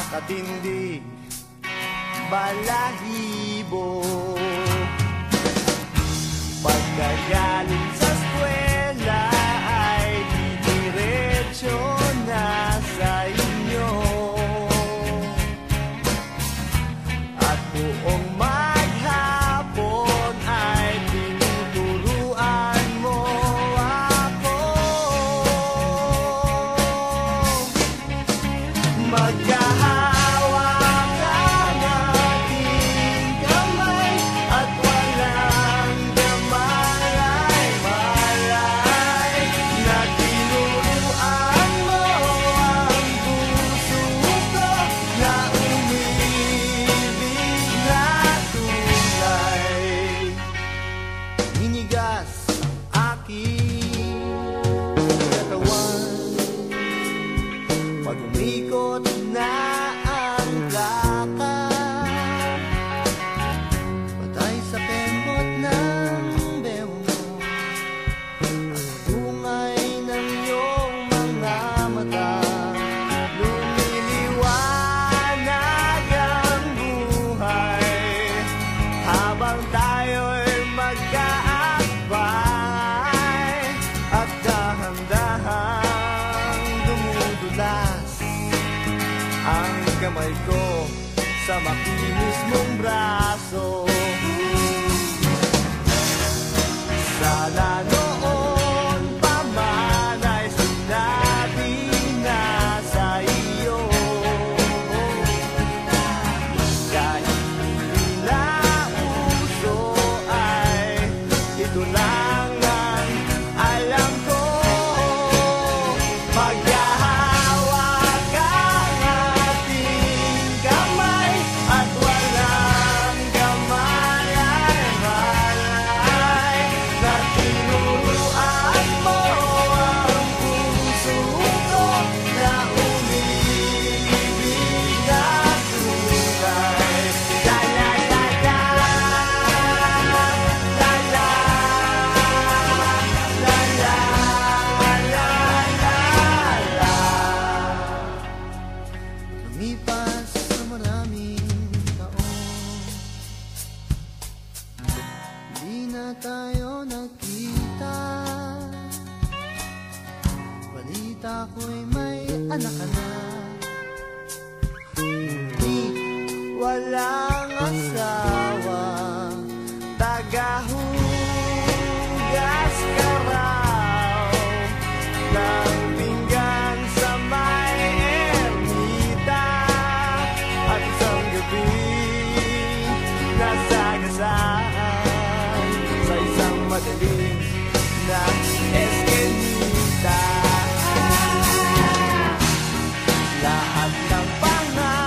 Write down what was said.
nakakatindi balahibo. Pagkayaling sa eskwela cama y un brazo. ako'y may anak na Ngunit walang asawa Tagahugas ka raw ng pinggan sa may ermita. At isang gabi nasa одна банана.